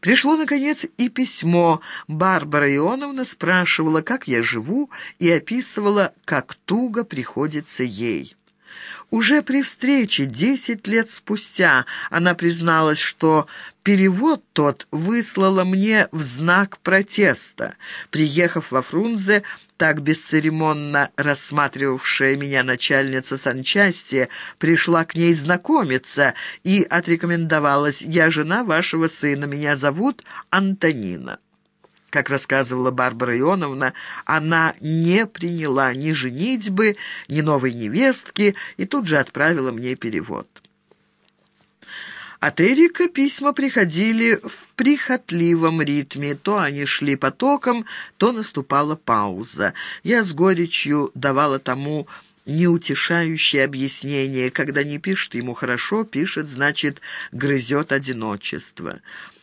Пришло, наконец, и письмо. Барбара Ионовна спрашивала, как я живу, и описывала, как туго приходится ей. Уже при встрече, десять лет спустя, она призналась, что перевод тот выслала мне в знак протеста. Приехав во Фрунзе, так бесцеремонно рассматривавшая меня начальница санчасти, пришла к ней знакомиться и отрекомендовалась «Я жена вашего сына, меня зовут Антонина». Как рассказывала Барбара Ионовна, она не приняла ни женитьбы, ни новой невестки и тут же отправила мне перевод. От Эрика письма приходили в прихотливом ритме. То они шли потоком, то наступала пауза. Я с горечью давала тому неутешающее объяснение. Когда не пишет ему хорошо, пишет, значит, грызет одиночество.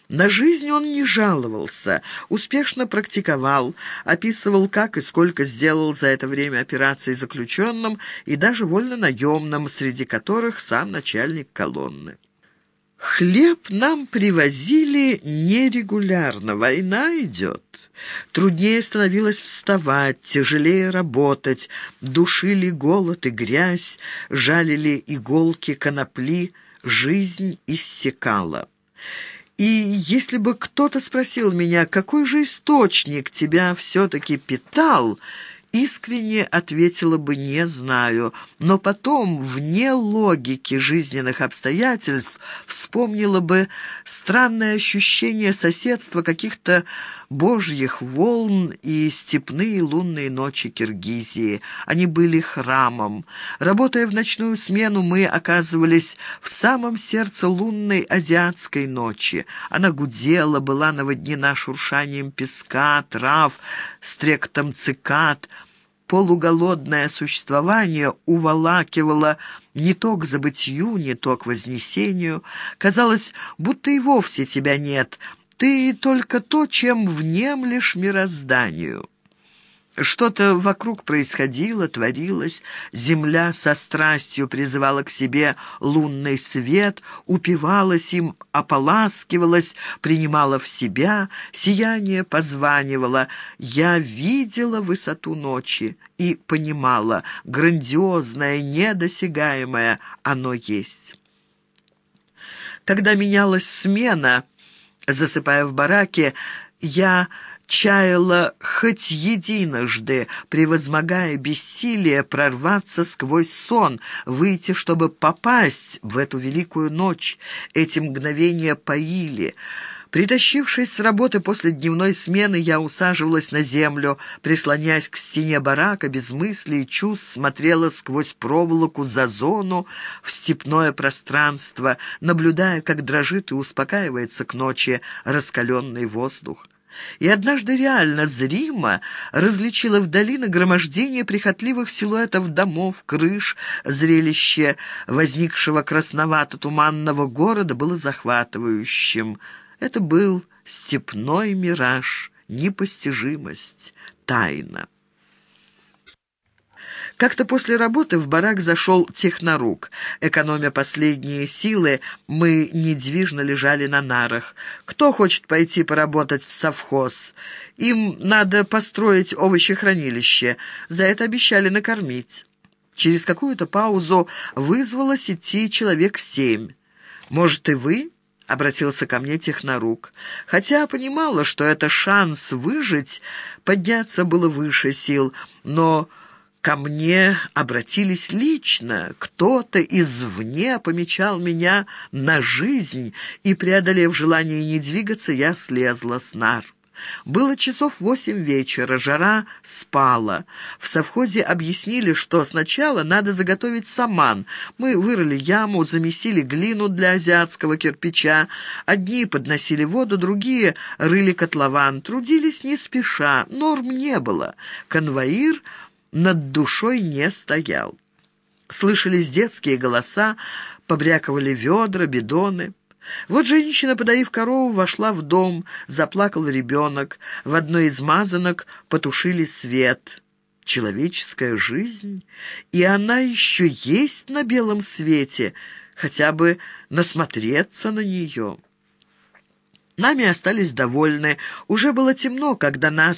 На жизнь он не жаловался, успешно практиковал, описывал, как и сколько сделал за это время операций заключенным и даже вольно-наемным, среди которых сам начальник колонны. Хлеб нам привозили нерегулярно, война идет. Труднее становилось вставать, тяжелее работать, душили голод и грязь, жалили иголки конопли, жизнь иссякала. И если бы кто-то спросил меня, какой же источник тебя все-таки питал, искренне ответила бы «не знаю», но потом, вне логики жизненных обстоятельств, вспомнила бы странное ощущение соседства каких-то божьих волн и степные лунные ночи Киргизии. Они были храмом. Работая в ночную смену, мы оказывались в самом сердце лунной азиатской ночи. Она гудела, была наводнена шуршанием песка, трав, стректом цикад — полуголодное существование уволакивало не то к забытью, не то к вознесению. Казалось, будто и вовсе тебя нет, ты только то, чем внемлешь мирозданию». Что-то вокруг происходило, творилось. Земля со страстью призывала к себе лунный свет, упивалась им, ополаскивалась, принимала в себя, сияние позванивало. Я видела высоту ночи и понимала, грандиозное, недосягаемое оно есть. Когда менялась смена, засыпая в бараке, я чаяла хоть единожды, превозмогая бессилие, прорваться сквозь сон, выйти, чтобы попасть в эту великую ночь. Эти мгновения поили. Притащившись с работы после дневной смены, я усаживалась на землю, прислоняясь к стене барака, без мыслей и чувств, смотрела сквозь проволоку за зону в степное пространство, наблюдая, как дрожит и успокаивается к ночи раскаленный воздух и однажды реально, зримо, различила вдали нагромождение прихотливых силуэтов домов, крыш. Зрелище возникшего красновато-туманного города было захватывающим. Это был степной мираж, непостижимость, тайна. Как-то после работы в барак зашел технорук. Экономя последние силы, мы недвижно лежали на нарах. Кто хочет пойти поработать в совхоз? Им надо построить овощехранилище. За это обещали накормить. Через какую-то паузу вызвалось идти человек семь. «Может, и вы?» — обратился ко мне технорук. Хотя понимала, что это шанс выжить, подняться было выше сил, но... Ко мне обратились лично, кто-то извне помечал меня на жизнь, и, преодолев желание не двигаться, я слезла с нар. Было часов восемь вечера, жара спала. В совхозе объяснили, что сначала надо заготовить саман. Мы вырыли яму, замесили глину для азиатского кирпича. Одни подносили воду, другие рыли котлован. Трудились не спеша, норм не было. Конвоир над душой не стоял. Слышались детские голоса, побряковали ведра, бидоны. Вот женщина, подоив корову, вошла в дом, заплакал ребенок. В одной из мазанок потушили свет. Человеческая жизнь, и она еще есть на белом свете, хотя бы насмотреться на нее». Нами остались довольны. Уже было темно, когда нас